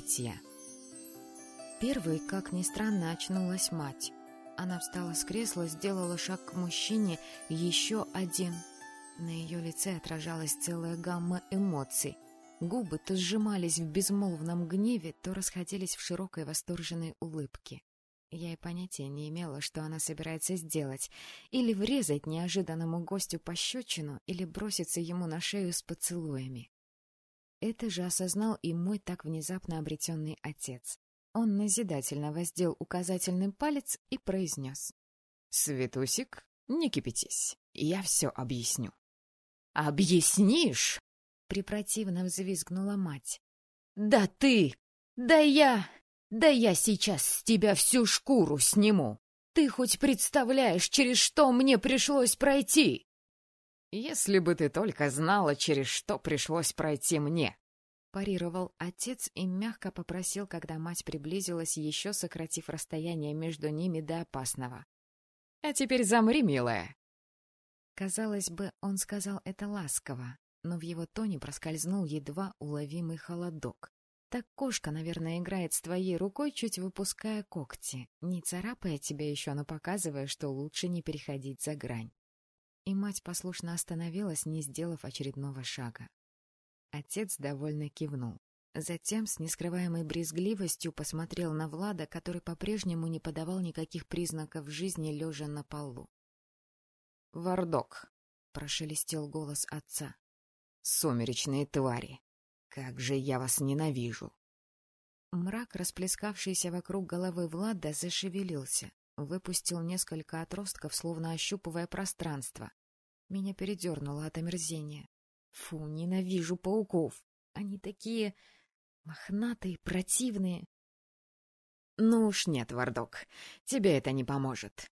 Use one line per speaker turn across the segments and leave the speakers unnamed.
Третья Первой, как ни странно, очнулась мать. Она встала с кресла, сделала шаг к мужчине, еще один. На ее лице отражалась целая гамма эмоций. Губы то сжимались в безмолвном гневе, то расходились в широкой восторженной улыбке. Я и понятия не имела, что она собирается сделать. Или врезать неожиданному гостю пощечину, или броситься ему на шею с поцелуями. Это же осознал и мой так внезапно обретенный отец. Он назидательно воздел указательный палец и произнес. — Светусик, не кипятись, я все объясню. — Объяснишь? — препротивно взвизгнула мать. — Да ты! Да я! Да я сейчас с тебя всю шкуру сниму! Ты хоть представляешь, через что мне пришлось пройти? «Если бы ты только знала, через что пришлось пройти мне!» Парировал отец и мягко попросил, когда мать приблизилась, еще сократив расстояние между ними до опасного. «А теперь замри, милая!» Казалось бы, он сказал это ласково, но в его тоне проскользнул едва уловимый холодок. Так кошка, наверное, играет с твоей рукой, чуть выпуская когти, не царапая тебя еще, но показывая, что лучше не переходить за грань и мать послушно остановилась, не сделав очередного шага. Отец довольно кивнул. Затем с нескрываемой брезгливостью посмотрел на Влада, который по-прежнему не подавал никаких признаков жизни, лежа на полу. — Вардок, — прошелестел голос отца. — Сумеречные твари! Как же я вас ненавижу! Мрак, расплескавшийся вокруг головы Влада, зашевелился выпустил несколько отростков, словно ощупывая пространство. Меня передернуло от омерзения. Фу, ненавижу пауков. Они такие мохнатые, противные. Ну уж нет, Вардок, тебе это не поможет.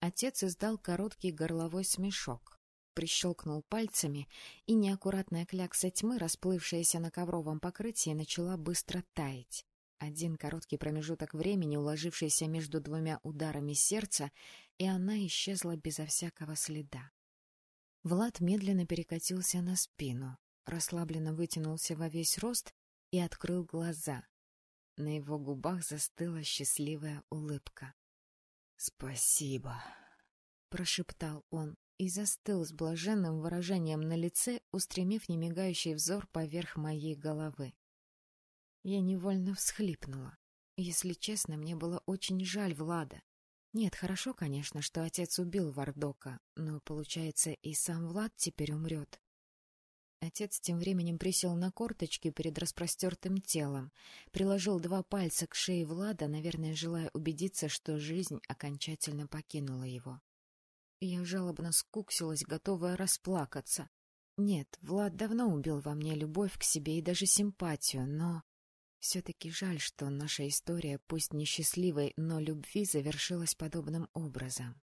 Отец издал короткий горловой смешок, прищелкнул пальцами, и неаккуратная клякса тьмы, расплывшаяся на ковровом покрытии, начала быстро таять. Один короткий промежуток времени, уложившийся между двумя ударами сердца, и она исчезла безо всякого следа. Влад медленно перекатился на спину, расслабленно вытянулся во весь рост и открыл глаза. На его губах застыла счастливая улыбка. — Спасибо, — прошептал он и застыл с блаженным выражением на лице, устремив немигающий взор поверх моей головы. Я невольно всхлипнула. Если честно, мне было очень жаль Влада. Нет, хорошо, конечно, что отец убил Вардока, но, получается, и сам Влад теперь умрет. Отец тем временем присел на корточки перед распростертым телом, приложил два пальца к шее Влада, наверное, желая убедиться, что жизнь окончательно покинула его. Я жалобно скуксилась, готовая расплакаться. Нет, Влад давно убил во мне любовь к себе и даже симпатию, но... Все-таки жаль, что наша история, пусть несчастливой, но любви, завершилась подобным образом.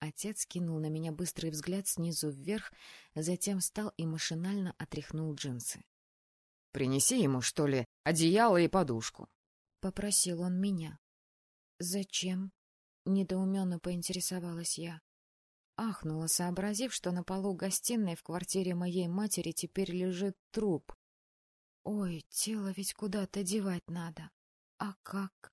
Отец кинул на меня быстрый взгляд снизу вверх, затем встал и машинально отряхнул джинсы. — Принеси ему, что ли, одеяло и подушку. — попросил он меня. — Зачем? — недоуменно поинтересовалась я. Ахнула, сообразив, что на полу гостиной в квартире моей матери теперь лежит труп. Ой, тело ведь куда-то девать надо. А как?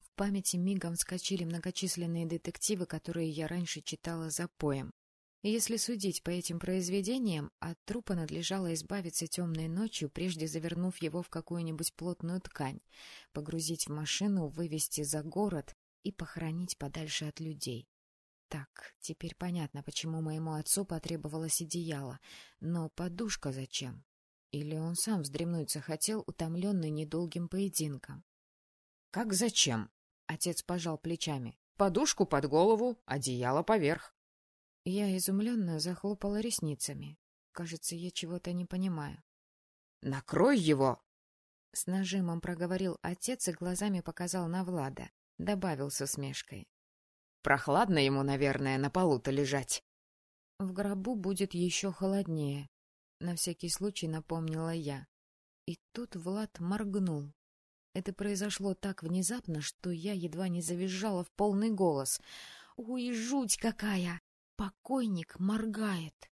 В памяти мигом вскочили многочисленные детективы, которые я раньше читала за поем. Если судить по этим произведениям, от трупа надлежало избавиться темной ночью, прежде завернув его в какую-нибудь плотную ткань, погрузить в машину, вывести за город и похоронить подальше от людей. Так, теперь понятно, почему моему отцу потребовалось одеяло. Но подушка зачем? Или он сам вздремнуть захотел, утомленный недолгим поединком? — Как зачем? — отец пожал плечами. — Подушку под голову, одеяло поверх. Я изумленно захлопала ресницами. Кажется, я чего-то не понимаю. — Накрой его! — с нажимом проговорил отец и глазами показал на Влада. Добавил с усмешкой. — Прохладно ему, наверное, на полу-то лежать. — В гробу будет еще холоднее, на всякий случай напомнила я. И тут Влад моргнул. Это произошло так внезапно, что я едва не завизжала в полный голос. «Ой, жуть какая! Покойник моргает!»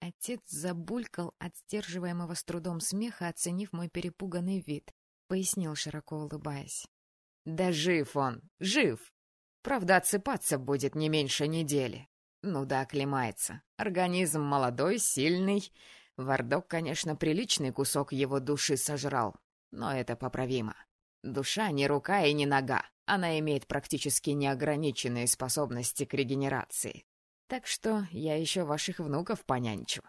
Отец забулькал от сдерживаемого с трудом смеха, оценив мой перепуганный вид. Пояснил, широко улыбаясь. «Да жив он, жив! Правда, отсыпаться будет не меньше недели. Ну да, оклемается. Организм молодой, сильный. Вардок, конечно, приличный кусок его души сожрал, но это поправимо. Душа не рука и не нога. Она имеет практически неограниченные способности к регенерации. Так что я еще ваших внуков понянчу.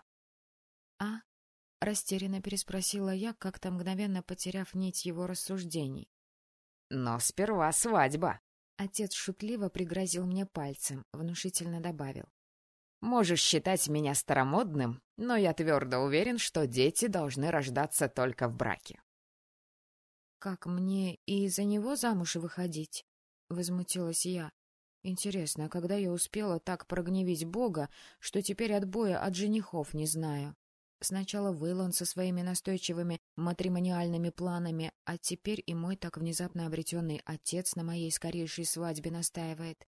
— А? — растерянно переспросила я, как-то мгновенно потеряв нить его рассуждений. — Но сперва свадьба. Отец шутливо пригрозил мне пальцем, внушительно добавил. — Можешь считать меня старомодным, но я твердо уверен, что дети должны рождаться только в браке. — Как мне и за него замуж выходить? — возмутилась я. Интересно, а когда я успела так прогневить Бога, что теперь отбоя от женихов не знаю? Сначала Вейлон со своими настойчивыми матримониальными планами, а теперь и мой так внезапно обретенный отец на моей скорейшей свадьбе настаивает.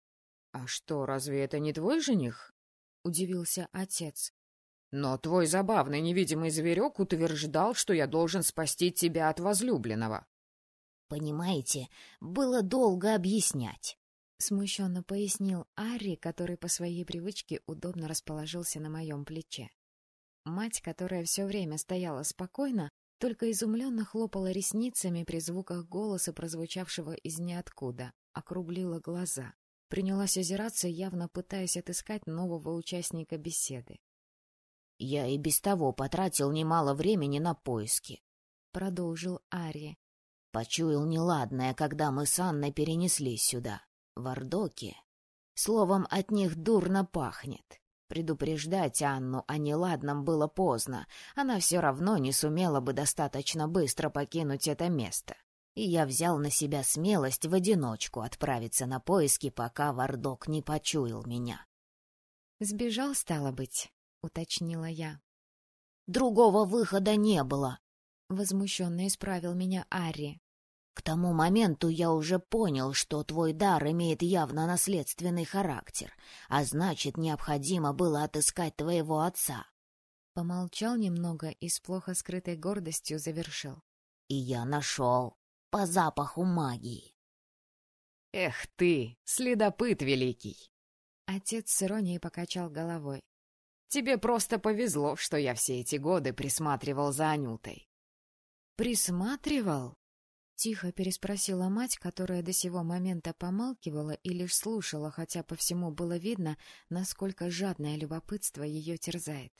— А что, разве это не твой жених? — удивился отец. — Но твой забавный невидимый зверек утверждал, что я должен спасти тебя от возлюбленного.
— Понимаете, было долго объяснять.
— смущенно пояснил Арри, который по своей привычке удобно расположился на моем плече. Мать, которая все время стояла спокойно, только изумленно хлопала ресницами при звуках голоса, прозвучавшего из ниоткуда, округлила глаза, принялась озираться, явно пытаясь отыскать нового участника беседы.
— Я и без того потратил немало времени на поиски, —
продолжил Арри.
— Почуял неладное, когда мы с Анной перенеслись сюда в Ордоке. Словом, от них дурно пахнет. Предупреждать Анну о неладном было поздно. Она все равно не сумела бы достаточно быстро покинуть это место. И я взял на себя смелость в одиночку отправиться на поиски, пока Вардок не почуял меня.
«Сбежал, стало быть», — уточнила я.
«Другого выхода не было», —
возмущенно исправил меня Арри.
К тому моменту я уже понял, что твой дар имеет явно наследственный характер, а значит, необходимо было отыскать твоего отца.
Помолчал немного и с плохо скрытой гордостью завершил.
И я нашел. По запаху магии.
Эх ты, следопыт великий!
Отец с иронией покачал головой.
Тебе просто повезло, что я все эти годы присматривал за Анютой.
Присматривал? Тихо переспросила мать, которая до сего момента помалкивала и лишь слушала, хотя по всему было видно, насколько жадное любопытство ее терзает.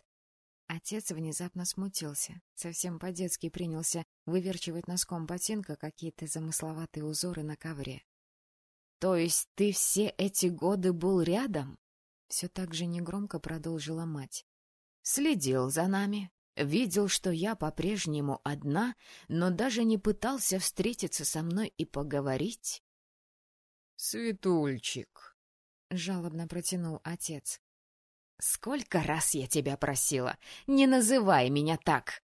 Отец внезапно смутился, совсем по-детски принялся выверчивать носком ботинка какие-то замысловатые узоры на ковре. — То есть ты все эти годы был рядом? — все так же негромко продолжила мать. — Следил за нами, Видел, что я по-прежнему одна, но даже не пытался встретиться со мной и поговорить.
— Светульчик, —
жалобно протянул отец. — Сколько раз я тебя просила, не называй меня так!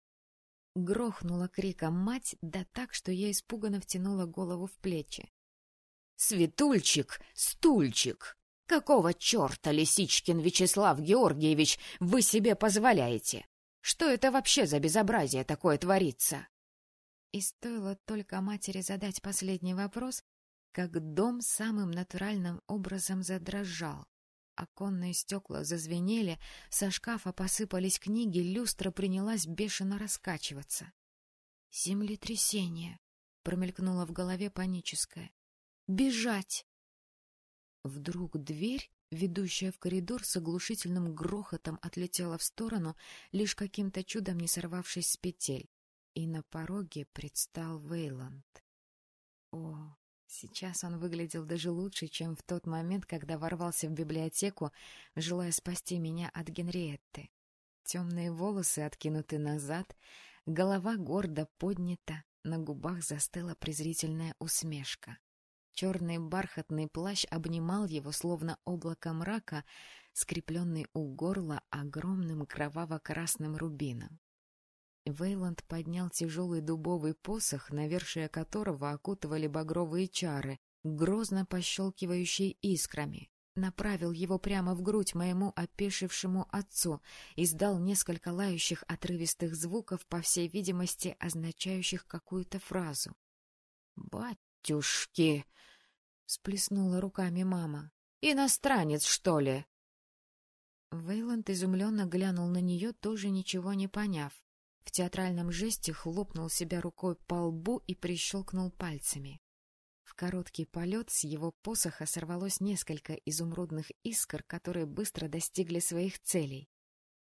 Грохнула криком мать, да так, что я испуганно втянула голову в плечи. — Светульчик, стульчик! Какого черта, Лисичкин Вячеслав Георгиевич, вы себе позволяете? Что это вообще за безобразие такое творится? И стоило только матери задать последний вопрос, как дом самым натуральным образом задрожал. Оконные стекла зазвенели, со шкафа посыпались книги, люстра принялась бешено раскачиваться. «Землетрясение!» — промелькнуло в голове паническое. «Бежать!» Вдруг дверь ведущая в коридор с оглушительным грохотом отлетела в сторону, лишь каким-то чудом не сорвавшись с петель, и на пороге предстал Вейланд. О, сейчас он выглядел даже лучше, чем в тот момент, когда ворвался в библиотеку, желая спасти меня от Генриетты. Темные волосы откинуты назад, голова гордо поднята, на губах застыла презрительная усмешка. Черный бархатный плащ обнимал его, словно облако мрака, скрепленный у горла огромным кроваво-красным рубином. Вейланд поднял тяжелый дубовый посох, навершие которого окутывали багровые чары, грозно пощелкивающие искрами. направил его прямо в грудь моему опешившему отцу, издал несколько лающих отрывистых звуков, по всей видимости, означающих какую-то фразу. «Батюшки!» — сплеснула руками мама. «Иностранец, что ли?» Вейланд изумленно глянул на нее, тоже ничего не поняв. В театральном жесте хлопнул себя рукой по лбу и прищелкнул пальцами. В короткий полет с его посоха сорвалось несколько изумрудных искр, которые быстро достигли своих целей.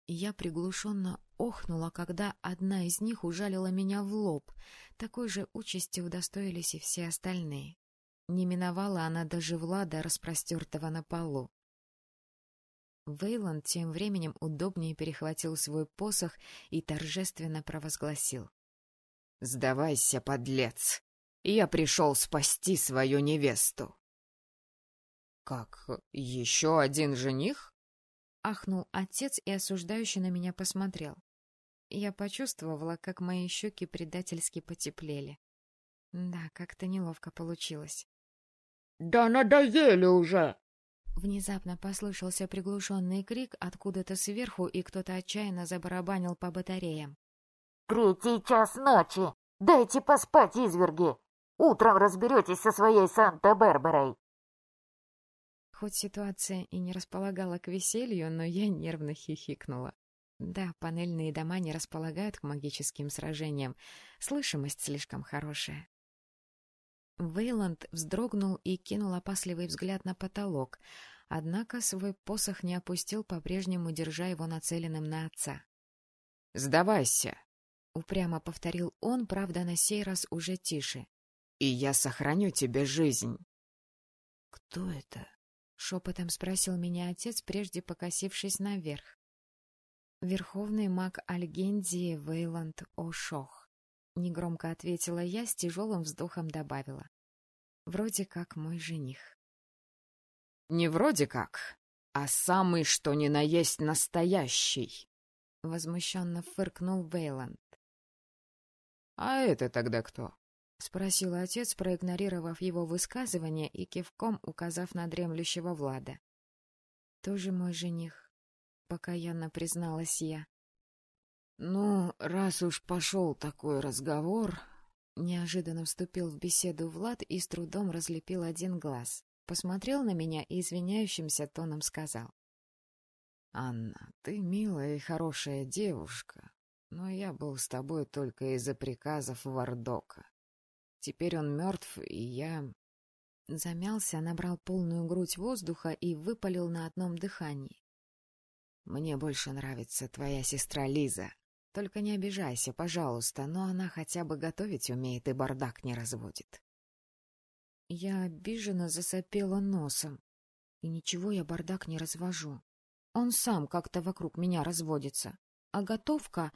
Я приглушенно охнула, когда одна из них ужалила меня в лоб. Такой же участи удостоились и все остальные. Не миновала она даже Влада, распростертого на полу. Вейланд тем временем удобнее перехватил свой посох и торжественно провозгласил. — Сдавайся, подлец! Я пришел спасти свою невесту. — Как, еще один жених? — ахнул отец и осуждающе на меня посмотрел. Я почувствовала, как мои щеки предательски потеплели. Да, как-то неловко получилось.
— Да надоели уже!
Внезапно послышался приглушенный крик откуда-то сверху, и кто-то отчаянно забарабанил по батареям.
— Третий час ночи! Дайте поспать, изверги! Утром разберетесь со своей Санта-Берберой.
Хоть ситуация и не располагала к веселью, но я нервно хихикнула. Да, панельные дома не располагают к магическим сражениям. Слышимость слишком хорошая. Вейланд вздрогнул и кинул опасливый взгляд на потолок, однако свой посох не опустил, по-прежнему держа его нацеленным на отца. «Сдавайся!» — упрямо повторил он, правда, на сей раз уже тише и я сохраню тебе жизнь. — Кто это? — шепотом спросил меня отец, прежде покосившись наверх. — Верховный маг Альгендии Вейланд О'Шох. Негромко ответила я, с тяжелым вздохом добавила. Вроде как мой жених. — Не вроде как, а самый что ни на есть настоящий! — возмущенно фыркнул Вейланд. — А это тогда кто? — спросил отец, проигнорировав его высказывание и кивком указав на дремлющего Влада. — Тоже мой жених, — покаянно призналась я. — Ну, раз уж пошел такой разговор... Неожиданно вступил в беседу Влад и с трудом разлепил один глаз. Посмотрел на меня и извиняющимся тоном сказал. — Анна, ты милая и хорошая девушка, но я был с тобой только из-за приказов Вардока. Теперь он мертв, и я... Замялся, набрал полную грудь воздуха и выпалил на одном дыхании. «Мне больше нравится твоя сестра Лиза. Только не обижайся, пожалуйста, но она хотя бы готовить умеет и бардак не разводит». Я обиженно засопела носом. И ничего я бардак не развожу. Он сам как-то вокруг меня разводится. А готовка...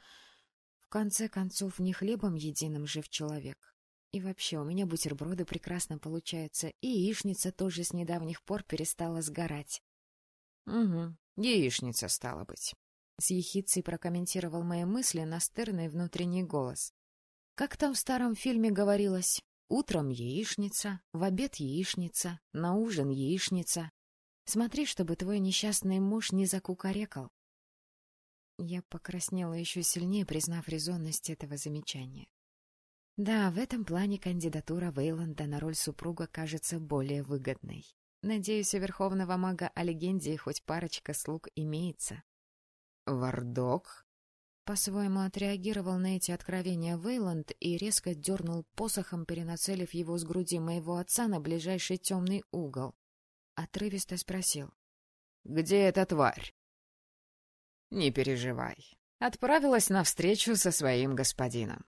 В конце концов, не хлебом единым жив человек. И вообще, у меня бутерброды прекрасно получаются, и яичница тоже с недавних пор перестала сгорать. — Угу, яичница, стала быть. С ехицей прокомментировал мои мысли настырный внутренний голос. Как там в старом фильме говорилось? Утром яичница, в обед яичница, на ужин яичница. Смотри, чтобы твой несчастный муж не закукарекал. Я покраснела еще сильнее, признав резонность этого замечания. Да, в этом плане кандидатура Вейланда на роль супруга кажется более выгодной. Надеюсь, у верховного мага о легенде хоть парочка слуг имеется. Вардок? По-своему отреагировал на эти откровения Вейланд и резко дернул посохом, перенацелив его с груди моего отца на ближайший темный угол. Отрывисто спросил. — Где эта тварь? — Не переживай. Отправилась навстречу со своим господином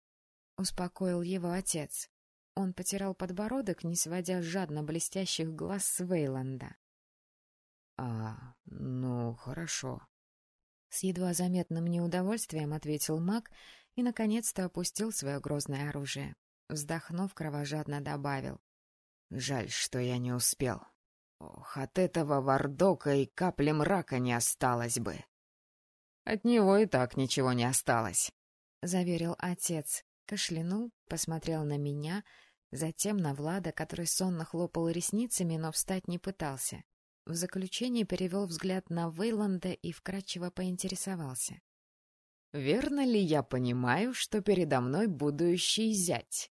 успокоил его отец. Он потирал подбородок, не сводя жадно блестящих глаз с Вейланда. — А, ну, хорошо. С едва заметным неудовольствием ответил маг и, наконец-то, опустил свое грозное оружие. Вздохнув, кровожадно добавил. — Жаль, что я не успел. Ох, от этого вардока и капли мрака не осталось бы. — От него и так ничего не осталось, — заверил отец. Кашлянул, посмотрел на меня, затем на Влада, который сонно хлопал ресницами, но встать не пытался. В заключение перевел взгляд на Вейланда и вкратчиво поинтересовался.
«Верно ли я понимаю, что передо мной будущий зять?»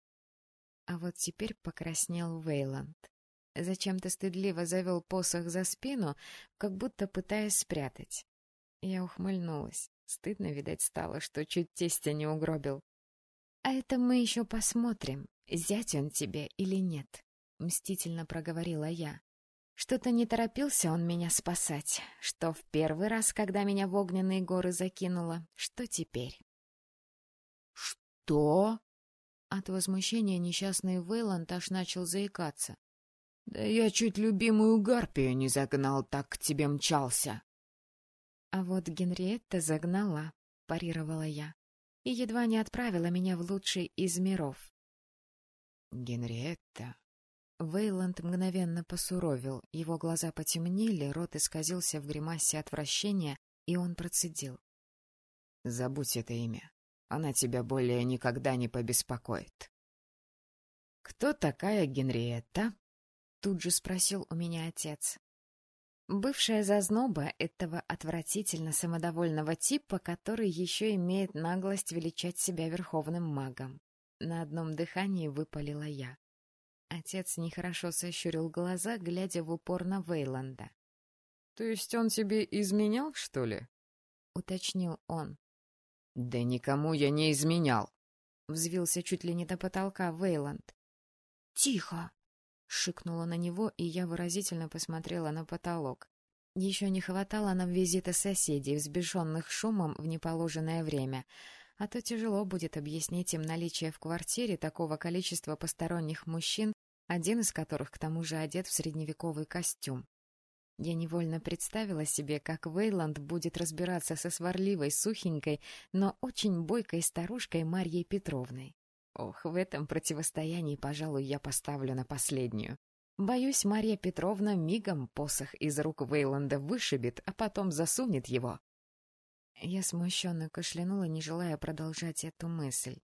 А вот теперь покраснел Вейланд. Зачем-то стыдливо завел посох за спину, как будто пытаясь спрятать. Я ухмыльнулась. Стыдно, видать, стало, что чуть тестя не угробил. — А это мы еще посмотрим, зять он тебе или нет, — мстительно проговорила я. Что-то не торопился он меня спасать, что в первый раз, когда меня в огненные горы закинуло, что теперь.
— Что?
От возмущения несчастный Вейланд аж начал заикаться.
— Да я чуть любимую гарпию не загнал, так к тебе мчался.
А вот Генриетта загнала, парировала я, и едва не отправила меня в лучший из миров.
Генриетта...
Вейланд мгновенно посуровил, его глаза потемнели, рот исказился в гримасе отвращения, и он процедил.
— Забудь это имя. Она тебя более никогда не побеспокоит. — Кто такая Генриетта? — тут же спросил у меня отец.
Бывшая зазноба этого отвратительно самодовольного типа, который еще имеет наглость величать себя верховным магом. На одном дыхании выпалила я. Отец нехорошо сощурил глаза, глядя в упор на Вейланда.
— То есть он тебе изменял, что ли?
— уточнил он.
— Да никому я не изменял!
— взвился чуть ли не до потолка Вейланд. — Тихо! Шикнула на него, и я выразительно посмотрела на потолок. Еще не хватало нам визита соседей, взбешенных шумом в неположенное время, а то тяжело будет объяснить им наличие в квартире такого количества посторонних мужчин, один из которых к тому же одет в средневековый костюм. Я невольно представила себе, как Вейланд будет разбираться со сварливой, сухенькой, но очень бойкой старушкой Марьей Петровной. Ох, в этом противостоянии, пожалуй, я поставлю на последнюю. Боюсь, Марья Петровна мигом посох из рук Вейланда вышибет, а потом засунет его. Я смущенно кашлянула, не желая продолжать эту мысль.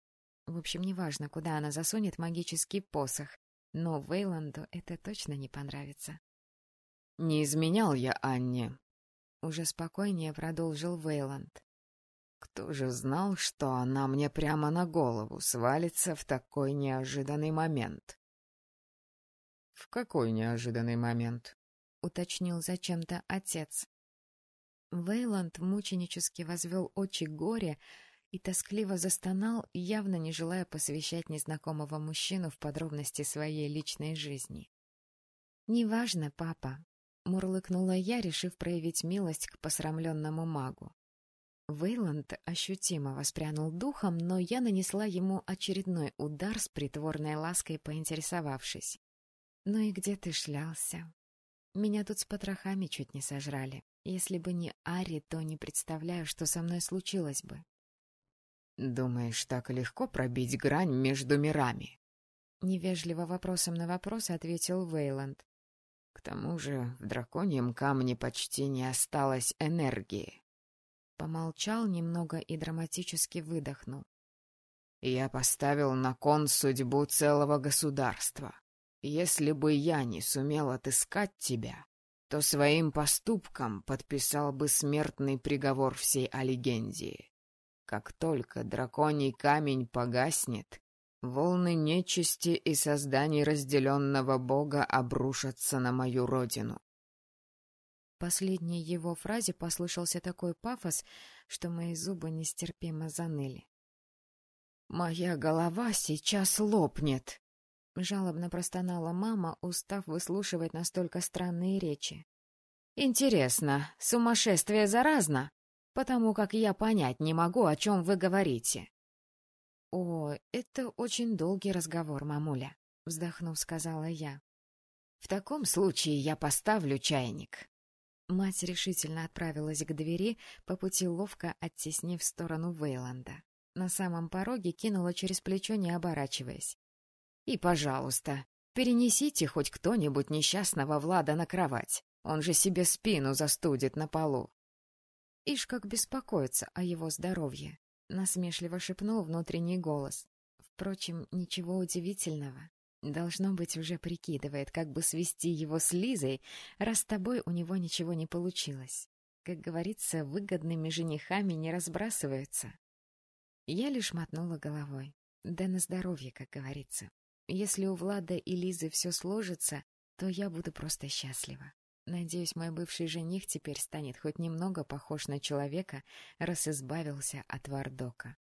В общем, неважно, куда она засунет магический посох, но Вейланду это точно не понравится.
— Не изменял я Анне, —
уже спокойнее продолжил Вейланд.
Кто же знал, что она мне прямо на голову свалится в такой неожиданный момент? — В какой неожиданный момент?
— уточнил зачем-то отец. Вейланд мученически возвел очи горе и тоскливо застонал, явно не желая посвящать незнакомого мужчину в подробности своей личной жизни. — Неважно, папа, — мурлыкнула я, решив проявить милость к посрамленному магу. Вейланд ощутимо воспрянул духом, но я нанесла ему очередной удар с притворной лаской, поинтересовавшись. «Ну и где ты шлялся? Меня тут с потрохами чуть не сожрали. Если бы не Ари, то не представляю, что со мной случилось бы».
«Думаешь, так легко пробить грань между мирами?»
Невежливо вопросом на вопрос ответил Вейланд.
«К тому же в драконьем камне почти не осталось энергии».
Помолчал немного и драматически выдохнул.
«Я поставил на кон судьбу целого государства. Если бы я не сумел отыскать тебя, то своим поступком подписал бы смертный приговор всей Алигендии. Как только драконий камень погаснет, волны нечисти и созданий разделенного бога обрушатся на мою родину
последней его фразе послышался такой пафос, что мои зубы нестерпимо заныли.
«Моя голова сейчас лопнет!»
— жалобно простонала мама, устав выслушивать настолько странные речи.
«Интересно, сумасшествие заразно? Потому как я понять не могу, о чем вы говорите».
«О, это очень долгий разговор, мамуля», — вздохнув, сказала я.
«В таком случае я поставлю чайник».
Мать решительно отправилась к двери, по пути ловко оттеснив в сторону Вейланда. На самом пороге кинула через плечо, не оборачиваясь.
«И, пожалуйста, перенесите хоть кто-нибудь несчастного Влада на кровать. Он же себе спину застудит на полу».
«Ишь, как беспокоится о его здоровье», — насмешливо шепнул внутренний голос. Впрочем, ничего удивительного. Должно быть, уже прикидывает, как бы свести его с Лизой, раз с тобой у него ничего не получилось. Как говорится, выгодными женихами не разбрасываются. Я лишь мотнула головой. Да на здоровье, как говорится. Если у Влада и Лизы все сложится, то я буду просто счастлива. Надеюсь, мой бывший жених теперь станет хоть немного похож на человека, раз избавился от Вардока.